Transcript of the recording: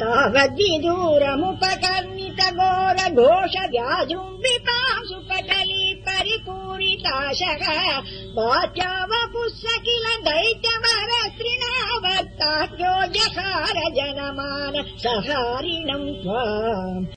तावद्विदूरमुपकर्णित घोर घोष पिपासु पटली परिपूरिताशः। पाठ्या वपुष किल दैत्यवारत्रिणावक्ताभ्यो जहार जनमान सहारिणम् त्वा